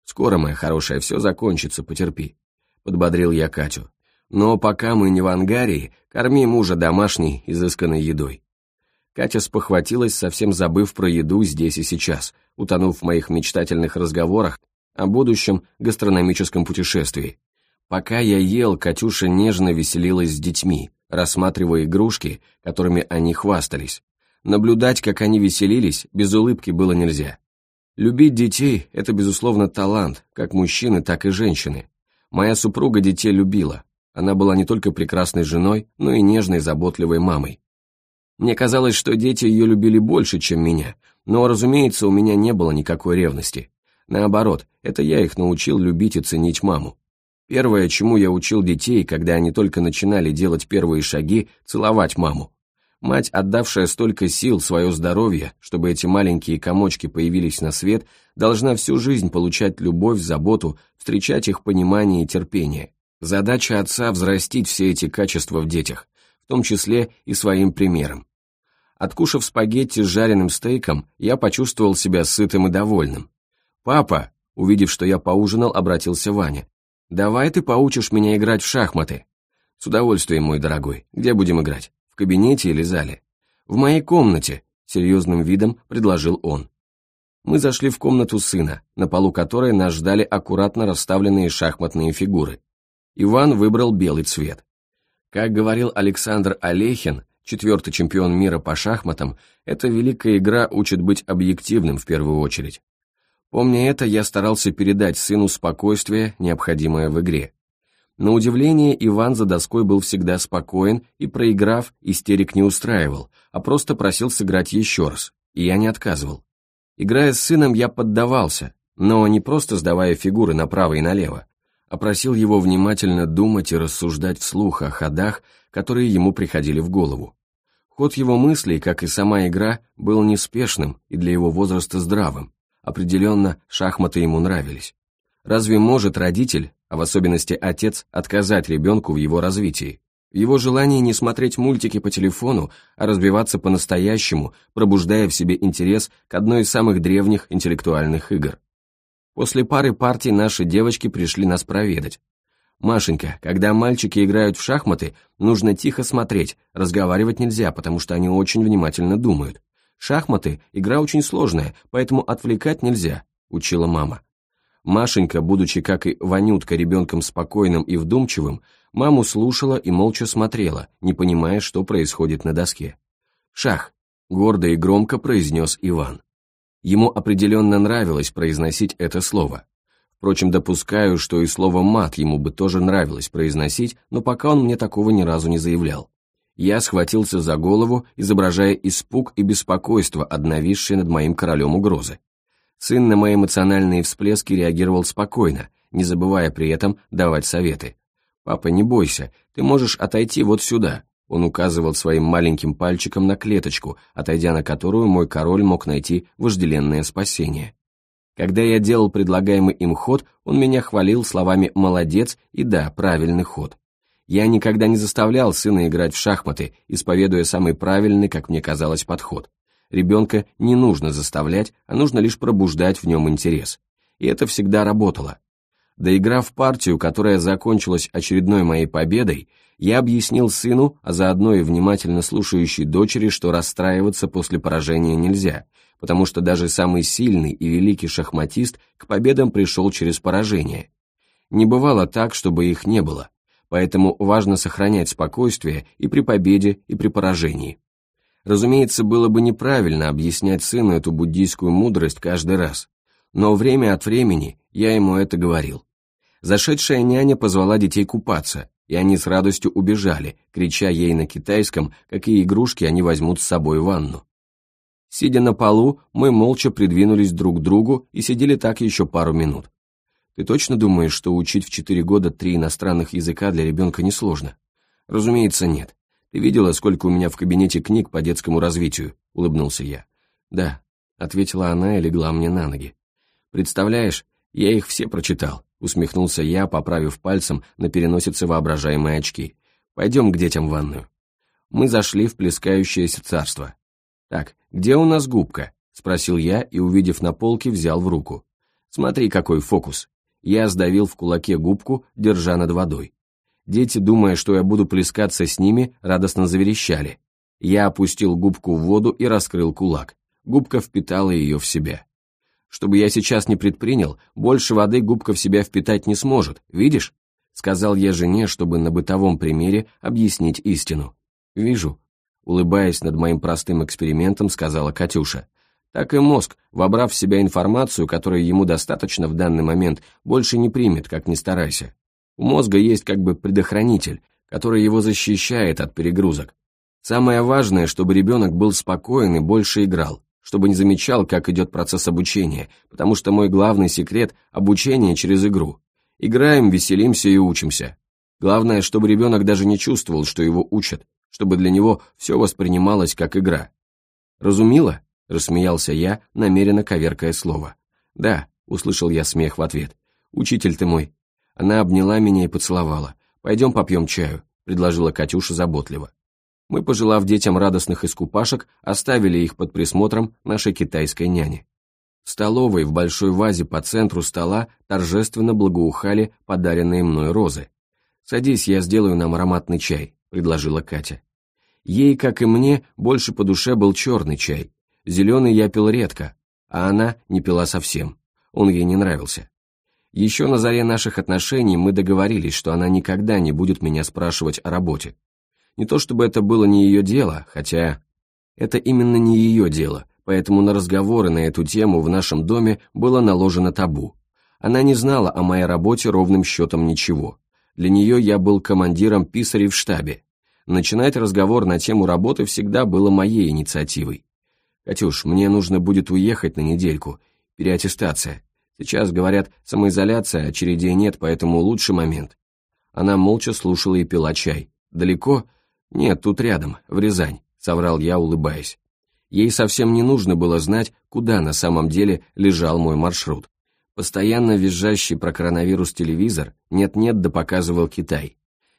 «Скоро, моя хорошая, все закончится, потерпи», — подбодрил я Катю. «Но пока мы не в ангарии, корми мужа домашней, изысканной едой». Катя спохватилась, совсем забыв про еду здесь и сейчас, утонув в моих мечтательных разговорах о будущем гастрономическом путешествии. Пока я ел, Катюша нежно веселилась с детьми, рассматривая игрушки, которыми они хвастались. Наблюдать, как они веселились, без улыбки было нельзя. Любить детей – это, безусловно, талант, как мужчины, так и женщины. Моя супруга детей любила. Она была не только прекрасной женой, но и нежной, заботливой мамой. Мне казалось, что дети ее любили больше, чем меня, но, разумеется, у меня не было никакой ревности. Наоборот, это я их научил любить и ценить маму. Первое, чему я учил детей, когда они только начинали делать первые шаги, целовать маму. Мать, отдавшая столько сил, свое здоровье, чтобы эти маленькие комочки появились на свет, должна всю жизнь получать любовь, заботу, встречать их понимание и терпение. Задача отца – взрастить все эти качества в детях, в том числе и своим примером. Откушав спагетти с жареным стейком, я почувствовал себя сытым и довольным. «Папа!» – увидев, что я поужинал, обратился Ваня. «Давай ты поучишь меня играть в шахматы». «С удовольствием, мой дорогой. Где будем играть? В кабинете или зале?» «В моей комнате», — серьезным видом предложил он. Мы зашли в комнату сына, на полу которой нас ждали аккуратно расставленные шахматные фигуры. Иван выбрал белый цвет. Как говорил Александр Олехин, четвертый чемпион мира по шахматам, эта великая игра учит быть объективным в первую очередь. Помня это, я старался передать сыну спокойствие, необходимое в игре. На удивление, Иван за доской был всегда спокоен и, проиграв, истерик не устраивал, а просто просил сыграть еще раз, и я не отказывал. Играя с сыном, я поддавался, но не просто сдавая фигуры направо и налево, а просил его внимательно думать и рассуждать вслух о ходах, которые ему приходили в голову. Ход его мыслей, как и сама игра, был неспешным и для его возраста здравым, Определенно, шахматы ему нравились. Разве может родитель, а в особенности отец, отказать ребенку в его развитии? В его желании не смотреть мультики по телефону, а разбиваться по-настоящему, пробуждая в себе интерес к одной из самых древних интеллектуальных игр. После пары партий наши девочки пришли нас проведать. «Машенька, когда мальчики играют в шахматы, нужно тихо смотреть, разговаривать нельзя, потому что они очень внимательно думают. Шахматы – игра очень сложная, поэтому отвлекать нельзя», – учила мама. Машенька, будучи, как и Ванютка, ребенком спокойным и вдумчивым, маму слушала и молча смотрела, не понимая, что происходит на доске. «Шах», – гордо и громко произнес Иван. Ему определенно нравилось произносить это слово. Впрочем, допускаю, что и слово «мат» ему бы тоже нравилось произносить, но пока он мне такого ни разу не заявлял. Я схватился за голову, изображая испуг и беспокойство от над моим королем угрозы. Сын на мои эмоциональные всплески реагировал спокойно, не забывая при этом давать советы. «Папа, не бойся, ты можешь отойти вот сюда», он указывал своим маленьким пальчиком на клеточку, отойдя на которую мой король мог найти вожделенное спасение. Когда я делал предлагаемый им ход, он меня хвалил словами «молодец» и «да, правильный ход». Я никогда не заставлял сына играть в шахматы, исповедуя самый правильный, как мне казалось, подход. Ребенка не нужно заставлять, а нужно лишь пробуждать в нем интерес. И это всегда работало. Доиграв партию, которая закончилась очередной моей победой, я объяснил сыну, а заодно и внимательно слушающей дочери, что расстраиваться после поражения нельзя, потому что даже самый сильный и великий шахматист к победам пришел через поражение. Не бывало так, чтобы их не было поэтому важно сохранять спокойствие и при победе, и при поражении. Разумеется, было бы неправильно объяснять сыну эту буддийскую мудрость каждый раз, но время от времени я ему это говорил. Зашедшая няня позвала детей купаться, и они с радостью убежали, крича ей на китайском, какие игрушки они возьмут с собой в ванну. Сидя на полу, мы молча придвинулись друг к другу и сидели так еще пару минут. Ты точно думаешь, что учить в четыре года три иностранных языка для ребенка несложно? Разумеется, нет. Ты видела, сколько у меня в кабинете книг по детскому развитию? Улыбнулся я. Да, ответила она и легла мне на ноги. Представляешь, я их все прочитал, усмехнулся я, поправив пальцем на переносице воображаемые очки. Пойдем к детям в ванную. Мы зашли в плескающееся царство. Так, где у нас губка? Спросил я и, увидев на полке, взял в руку. Смотри, какой фокус. Я сдавил в кулаке губку, держа над водой. Дети, думая, что я буду плескаться с ними, радостно заверещали. Я опустил губку в воду и раскрыл кулак. Губка впитала ее в себя. Чтобы я сейчас не предпринял, больше воды губка в себя впитать не сможет, видишь? Сказал я жене, чтобы на бытовом примере объяснить истину. Вижу. Улыбаясь над моим простым экспериментом, сказала Катюша. Так и мозг, вобрав в себя информацию, которая ему достаточно в данный момент, больше не примет, как ни старайся. У мозга есть как бы предохранитель, который его защищает от перегрузок. Самое важное, чтобы ребенок был спокоен и больше играл, чтобы не замечал, как идет процесс обучения, потому что мой главный секрет – обучение через игру. Играем, веселимся и учимся. Главное, чтобы ребенок даже не чувствовал, что его учат, чтобы для него все воспринималось как игра. «Разумела?» – рассмеялся я, намеренно коверкая слово. «Да», – услышал я смех в ответ. «Учитель ты мой». Она обняла меня и поцеловала. «Пойдем попьем чаю», – предложила Катюша заботливо. Мы, пожелав детям радостных искупашек, оставили их под присмотром нашей китайской няни. В столовой в большой вазе по центру стола торжественно благоухали подаренные мной розы. «Садись, я сделаю нам ароматный чай», — предложила Катя. Ей, как и мне, больше по душе был черный чай. Зеленый я пил редко, а она не пила совсем. Он ей не нравился. Еще на заре наших отношений мы договорились, что она никогда не будет меня спрашивать о работе. Не то чтобы это было не ее дело, хотя это именно не ее дело, поэтому на разговоры на эту тему в нашем доме было наложено табу. Она не знала о моей работе ровным счетом ничего. Для нее я был командиром писарей в штабе. Начинать разговор на тему работы всегда было моей инициативой. «Катюш, мне нужно будет уехать на недельку. Переаттестация. Сейчас, говорят, самоизоляция, очередей нет, поэтому лучший момент». Она молча слушала и пила чай. «Далеко?» «Нет, тут рядом, в Рязань», — соврал я, улыбаясь. Ей совсем не нужно было знать, куда на самом деле лежал мой маршрут. Постоянно визжащий про коронавирус телевизор нет-нет да показывал Китай.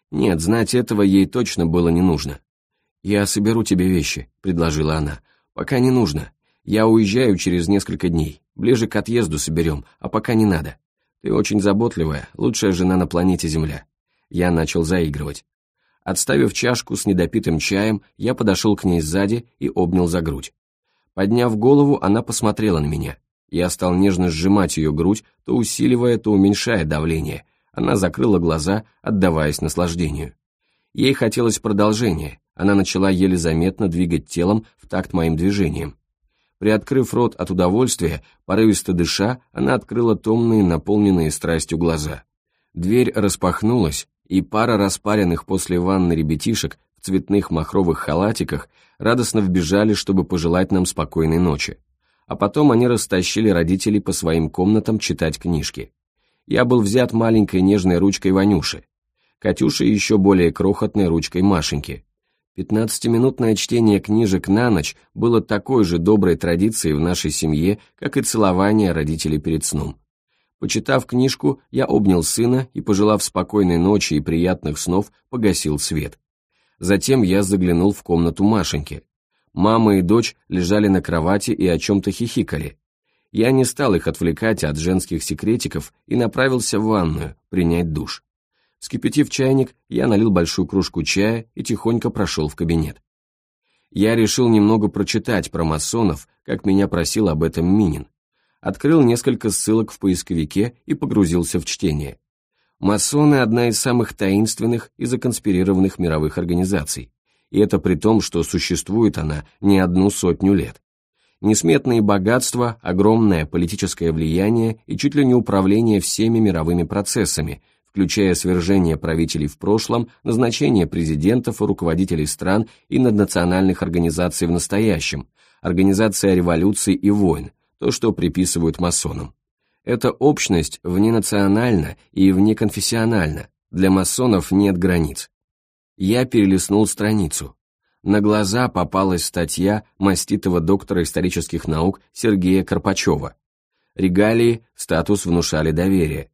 Нет, знать этого ей точно было не нужно. «Я соберу тебе вещи», — предложила она. «Пока не нужно. Я уезжаю через несколько дней. Ближе к отъезду соберем, а пока не надо. Ты очень заботливая, лучшая жена на планете Земля». Я начал заигрывать. Отставив чашку с недопитым чаем, я подошел к ней сзади и обнял за грудь. Подняв голову, она посмотрела на меня. Я стал нежно сжимать ее грудь, то усиливая, то уменьшая давление. Она закрыла глаза, отдаваясь наслаждению. Ей хотелось продолжения, она начала еле заметно двигать телом в такт моим движениям. Приоткрыв рот от удовольствия, порывисто дыша, она открыла томные, наполненные страстью глаза. Дверь распахнулась, и пара распаренных после ванны ребятишек в цветных махровых халатиках радостно вбежали, чтобы пожелать нам спокойной ночи. А потом они растащили родителей по своим комнатам читать книжки. Я был взят маленькой нежной ручкой Ванюши, Катюша еще более крохотной ручкой Машеньки. Пятнадцатиминутное чтение книжек на ночь было такой же доброй традицией в нашей семье, как и целование родителей перед сном. Почитав книжку, я обнял сына и, пожелав спокойной ночи и приятных снов, погасил свет. Затем я заглянул в комнату Машеньки. Мама и дочь лежали на кровати и о чем-то хихикали. Я не стал их отвлекать от женских секретиков и направился в ванную принять душ. Скипятив чайник, я налил большую кружку чая и тихонько прошел в кабинет. Я решил немного прочитать про масонов, как меня просил об этом Минин открыл несколько ссылок в поисковике и погрузился в чтение. Масоны – одна из самых таинственных и законспирированных мировых организаций. И это при том, что существует она не одну сотню лет. Несметные богатства, огромное политическое влияние и чуть ли не управление всеми мировыми процессами, включая свержение правителей в прошлом, назначение президентов и руководителей стран и наднациональных организаций в настоящем, организация революций и войн, то, что приписывают масонам. Эта общность вненациональна и внеконфессиональна, для масонов нет границ. Я перелистнул страницу. На глаза попалась статья маститого доктора исторических наук Сергея Карпачева. Регалии, статус внушали доверие.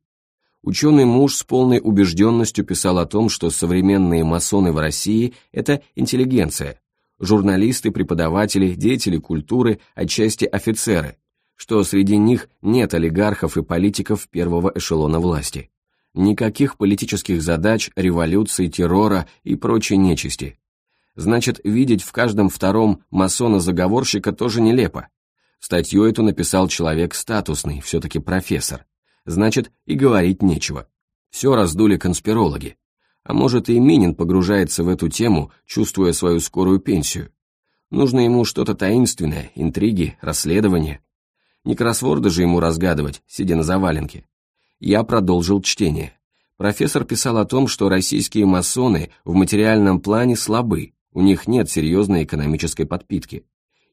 Ученый муж с полной убежденностью писал о том, что современные масоны в России – это интеллигенция, журналисты, преподаватели, деятели культуры, отчасти офицеры, что среди них нет олигархов и политиков первого эшелона власти. Никаких политических задач, революций, террора и прочей нечисти. Значит, видеть в каждом втором масона-заговорщика тоже нелепо. Статью эту написал человек статусный, все-таки профессор. Значит, и говорить нечего. Все раздули конспирологи. А может, и Минин погружается в эту тему, чувствуя свою скорую пенсию. Нужно ему что-то таинственное, интриги, расследование. Не кроссворды же ему разгадывать, сидя на заваленке. Я продолжил чтение. Профессор писал о том, что российские масоны в материальном плане слабы, у них нет серьезной экономической подпитки.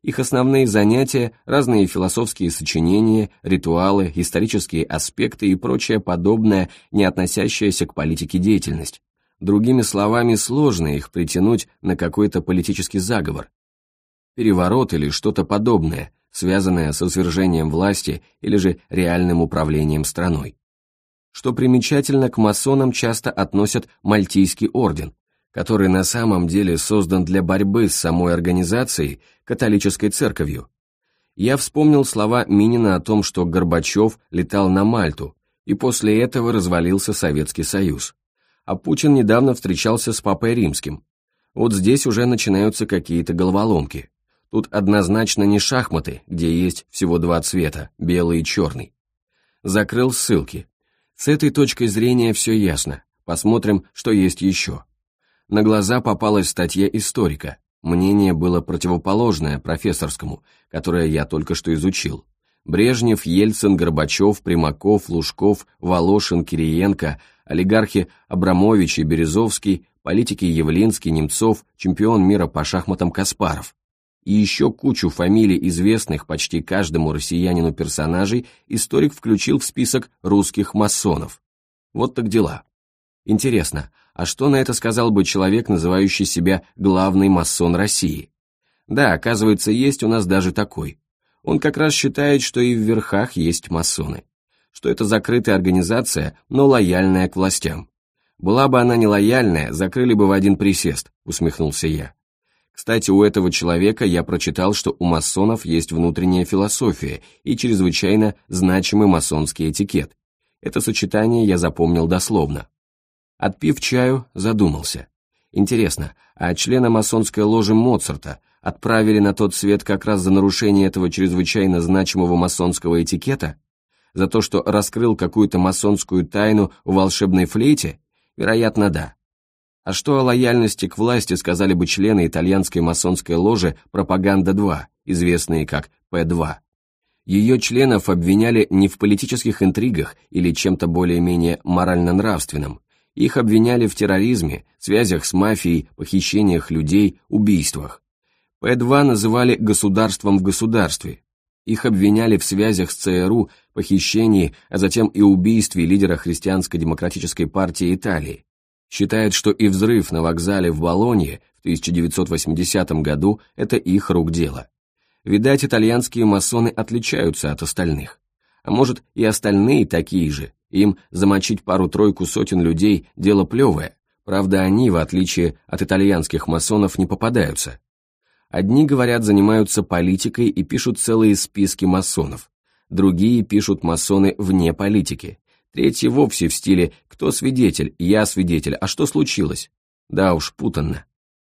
Их основные занятия – разные философские сочинения, ритуалы, исторические аспекты и прочее подобное, не относящееся к политике деятельность. Другими словами, сложно их притянуть на какой-то политический заговор. Переворот или что-то подобное, связанное со свержением власти или же реальным управлением страной. Что примечательно, к масонам часто относят Мальтийский орден, который на самом деле создан для борьбы с самой организацией, католической церковью. Я вспомнил слова Минина о том, что Горбачев летал на Мальту, и после этого развалился Советский Союз. А Путин недавно встречался с Папой Римским. Вот здесь уже начинаются какие-то головоломки. Тут однозначно не шахматы, где есть всего два цвета, белый и черный. Закрыл ссылки. С этой точкой зрения все ясно. Посмотрим, что есть еще. На глаза попалась статья историка. Мнение было противоположное профессорскому, которое я только что изучил. Брежнев, Ельцин, Горбачев, Примаков, Лужков, Волошин, Кириенко, олигархи Абрамович и Березовский, политики Явлинский, Немцов, чемпион мира по шахматам Каспаров и еще кучу фамилий известных почти каждому россиянину персонажей историк включил в список русских масонов. Вот так дела. Интересно, а что на это сказал бы человек, называющий себя главный масон России? Да, оказывается, есть у нас даже такой. Он как раз считает, что и в верхах есть масоны. Что это закрытая организация, но лояльная к властям. Была бы она не лояльная, закрыли бы в один присест, усмехнулся я. Кстати, у этого человека я прочитал, что у масонов есть внутренняя философия и чрезвычайно значимый масонский этикет. Это сочетание я запомнил дословно. Отпив чаю, задумался. Интересно, а члена масонской ложи Моцарта отправили на тот свет как раз за нарушение этого чрезвычайно значимого масонского этикета? За то, что раскрыл какую-то масонскую тайну в волшебной флейте? Вероятно, да. А что о лояльности к власти сказали бы члены итальянской масонской ложи «Пропаганда-2», известные как П-2? Ее членов обвиняли не в политических интригах или чем-то более-менее морально-нравственном. Их обвиняли в терроризме, связях с мафией, похищениях людей, убийствах. П-2 называли государством в государстве. Их обвиняли в связях с ЦРУ, похищении, а затем и убийстве лидера христианско-демократической партии Италии считает, что и взрыв на вокзале в Болонье в 1980 году – это их рук дело. Видать, итальянские масоны отличаются от остальных. А может, и остальные такие же, им замочить пару-тройку сотен людей – дело плевое, правда они, в отличие от итальянских масонов, не попадаются. Одни, говорят, занимаются политикой и пишут целые списки масонов, другие пишут масоны вне политики, Третий вовсе в стиле «Кто свидетель? Я свидетель. А что случилось?» Да уж, путанно.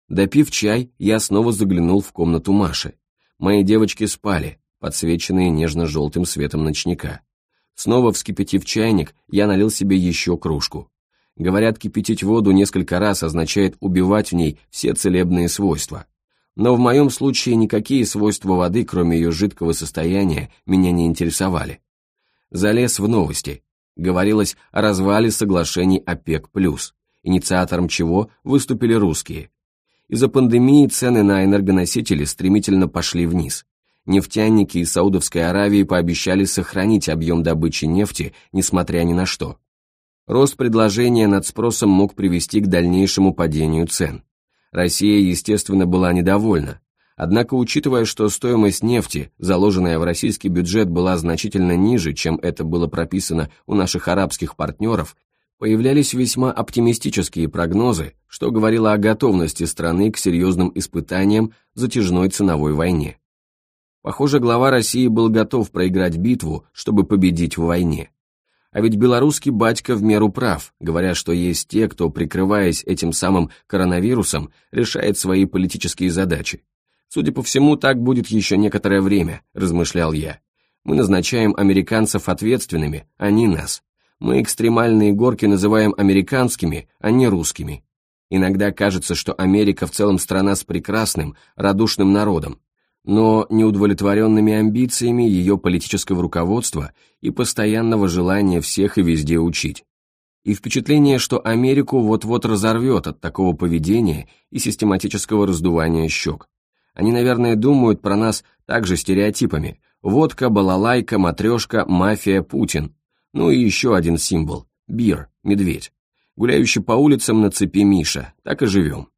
Допив чай, я снова заглянул в комнату Маши. Мои девочки спали, подсвеченные нежно-желтым светом ночника. Снова вскипятив чайник, я налил себе еще кружку. Говорят, кипятить воду несколько раз означает убивать в ней все целебные свойства. Но в моем случае никакие свойства воды, кроме ее жидкого состояния, меня не интересовали. Залез в новости. Говорилось о развале соглашений ОПЕК+, инициатором чего выступили русские. Из-за пандемии цены на энергоносители стремительно пошли вниз. Нефтяники из Саудовской Аравии пообещали сохранить объем добычи нефти, несмотря ни на что. Рост предложения над спросом мог привести к дальнейшему падению цен. Россия, естественно, была недовольна. Однако, учитывая, что стоимость нефти, заложенная в российский бюджет, была значительно ниже, чем это было прописано у наших арабских партнеров, появлялись весьма оптимистические прогнозы, что говорило о готовности страны к серьезным испытаниям затяжной ценовой войне. Похоже, глава России был готов проиграть битву, чтобы победить в войне. А ведь белорусский батька в меру прав, говоря, что есть те, кто, прикрываясь этим самым коронавирусом, решает свои политические задачи. Судя по всему, так будет еще некоторое время, размышлял я. Мы назначаем американцев ответственными, они нас. Мы экстремальные горки называем американскими, а не русскими. Иногда кажется, что Америка в целом страна с прекрасным, радушным народом, но неудовлетворенными амбициями ее политического руководства и постоянного желания всех и везде учить. И впечатление, что Америку вот-вот разорвет от такого поведения и систематического раздувания щек. Они, наверное, думают про нас также стереотипами. Водка, балалайка, матрешка, мафия, Путин. Ну и еще один символ – бир, медведь. Гуляющий по улицам на цепи Миша. Так и живем.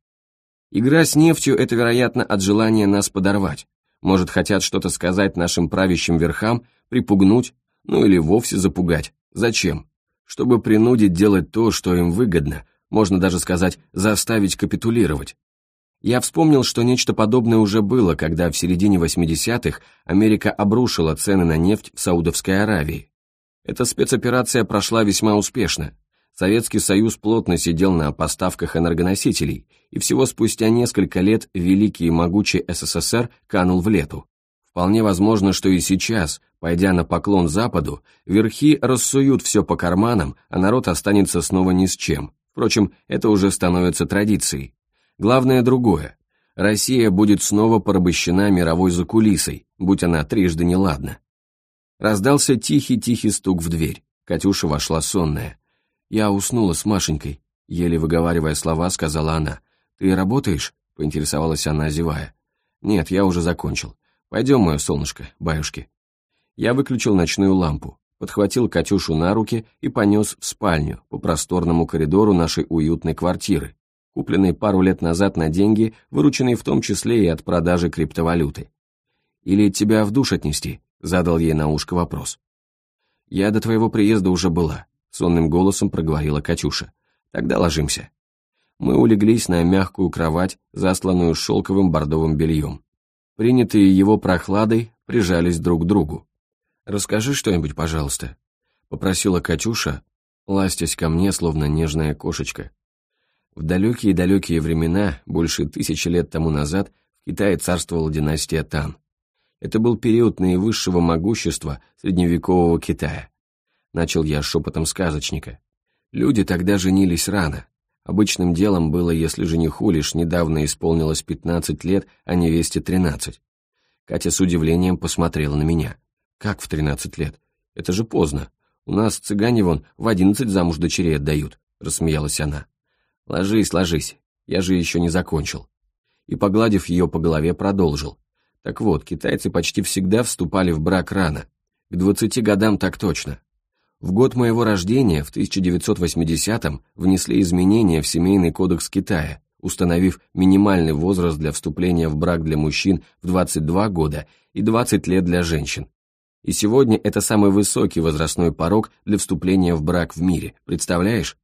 Игра с нефтью – это, вероятно, от желания нас подорвать. Может, хотят что-то сказать нашим правящим верхам, припугнуть, ну или вовсе запугать. Зачем? Чтобы принудить делать то, что им выгодно, можно даже сказать, заставить капитулировать. Я вспомнил, что нечто подобное уже было, когда в середине 80-х Америка обрушила цены на нефть в Саудовской Аравии. Эта спецоперация прошла весьма успешно. Советский Союз плотно сидел на поставках энергоносителей, и всего спустя несколько лет великий и могучий СССР канул в лету. Вполне возможно, что и сейчас, пойдя на поклон Западу, верхи рассуют все по карманам, а народ останется снова ни с чем. Впрочем, это уже становится традицией. Главное другое. Россия будет снова порабощена мировой закулисой, будь она трижды неладна. Раздался тихий-тихий стук в дверь. Катюша вошла сонная. «Я уснула с Машенькой», — еле выговаривая слова, сказала она. «Ты работаешь?» — поинтересовалась она, зевая. «Нет, я уже закончил. Пойдем, мое солнышко, баюшки». Я выключил ночную лампу, подхватил Катюшу на руки и понес в спальню по просторному коридору нашей уютной квартиры, купленной пару лет назад на деньги, вырученные в том числе и от продажи криптовалюты. «Или тебя в душ отнести?» — задал ей на ушко вопрос. «Я до твоего приезда уже была сонным голосом проговорила Катюша. «Тогда ложимся». Мы улеглись на мягкую кровать, засланную шелковым бордовым бельем. Принятые его прохладой прижались друг к другу. «Расскажи что-нибудь, пожалуйста», — попросила Катюша, ластясь ко мне, словно нежная кошечка. В далекие-далекие времена, больше тысячи лет тому назад, в Китае царствовала династия Тан. Это был период наивысшего могущества средневекового Китая. Начал я шепотом сказочника. Люди тогда женились рано. Обычным делом было, если жениху лишь недавно исполнилось 15 лет, а невесте 13. Катя с удивлением посмотрела на меня. «Как в 13 лет? Это же поздно. У нас цыгане вон в 11 замуж дочерей отдают», — рассмеялась она. «Ложись, ложись, я же еще не закончил». И, погладив ее по голове, продолжил. Так вот, китайцы почти всегда вступали в брак рано. К 20 годам так точно. В год моего рождения, в 1980-м, внесли изменения в Семейный кодекс Китая, установив минимальный возраст для вступления в брак для мужчин в 22 года и 20 лет для женщин. И сегодня это самый высокий возрастной порог для вступления в брак в мире, представляешь?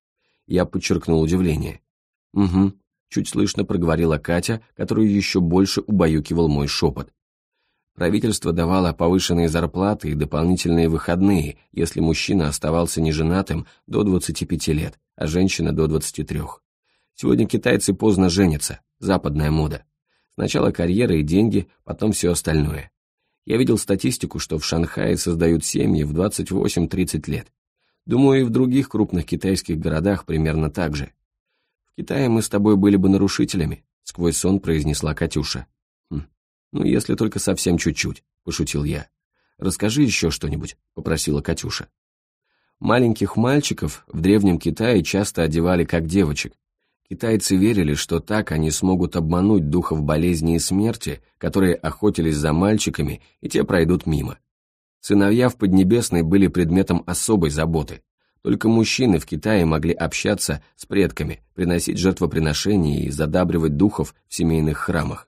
Я подчеркнул удивление. Угу, чуть слышно проговорила Катя, которую еще больше убаюкивал мой шепот. Правительство давало повышенные зарплаты и дополнительные выходные, если мужчина оставался неженатым до 25 лет, а женщина до 23. Сегодня китайцы поздно женятся, западная мода. Сначала карьера и деньги, потом все остальное. Я видел статистику, что в Шанхае создают семьи в 28-30 лет. Думаю, и в других крупных китайских городах примерно так же. В Китае мы с тобой были бы нарушителями, сквозь сон произнесла Катюша. Хм. Ну, если только совсем чуть-чуть, пошутил я. Расскажи еще что-нибудь, попросила Катюша. Маленьких мальчиков в Древнем Китае часто одевали как девочек. Китайцы верили, что так они смогут обмануть духов болезни и смерти, которые охотились за мальчиками, и те пройдут мимо. Сыновья в Поднебесной были предметом особой заботы. Только мужчины в Китае могли общаться с предками, приносить жертвоприношения и задабривать духов в семейных храмах.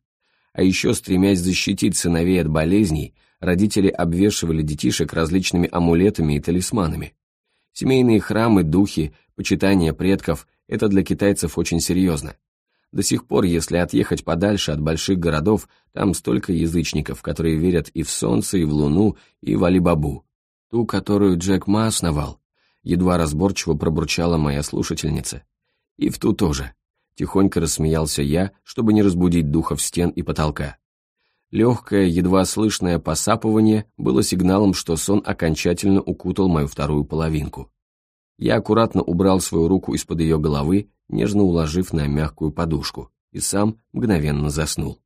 А еще, стремясь защитить сыновей от болезней, родители обвешивали детишек различными амулетами и талисманами. Семейные храмы, духи, почитание предков – это для китайцев очень серьезно. До сих пор, если отъехать подальше от больших городов, там столько язычников, которые верят и в солнце, и в луну, и в Алибабу. Ту, которую Джек Ма основал, едва разборчиво пробурчала моя слушательница. И в ту тоже. Тихонько рассмеялся я, чтобы не разбудить духов стен и потолка. Легкое, едва слышное посапывание было сигналом, что сон окончательно укутал мою вторую половинку. Я аккуратно убрал свою руку из-под ее головы, нежно уложив на мягкую подушку, и сам мгновенно заснул.